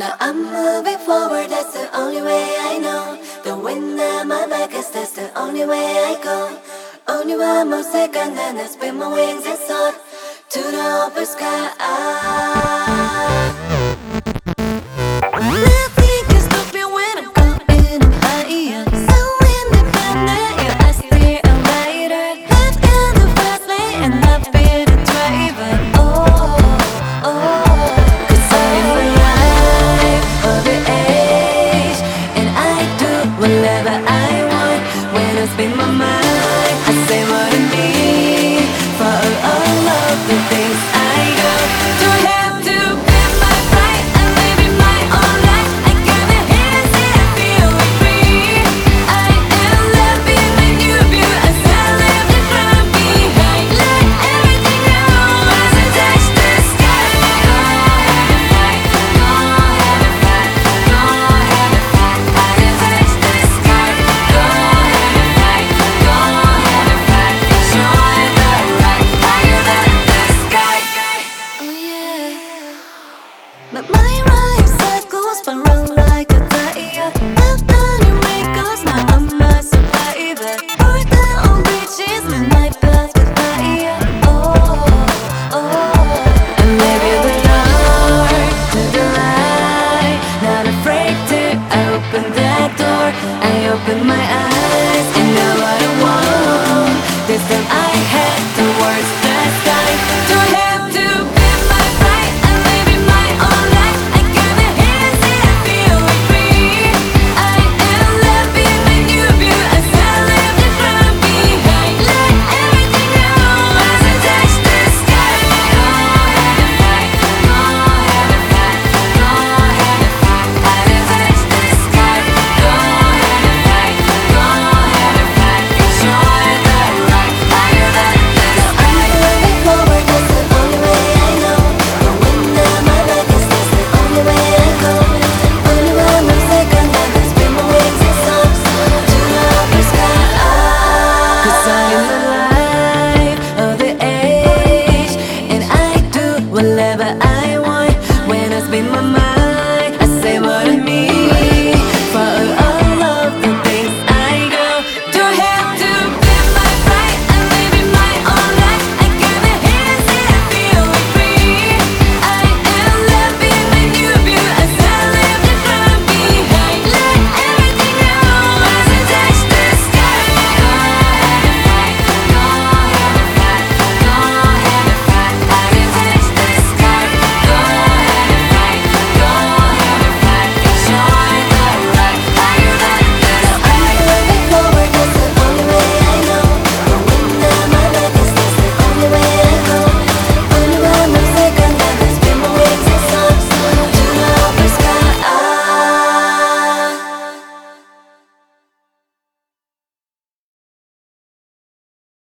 Now I'm moving forward, that's the only way I know. The wind at my back is that's the only way I go. Only one more second, and I spread my wings and soar to the open sky. you.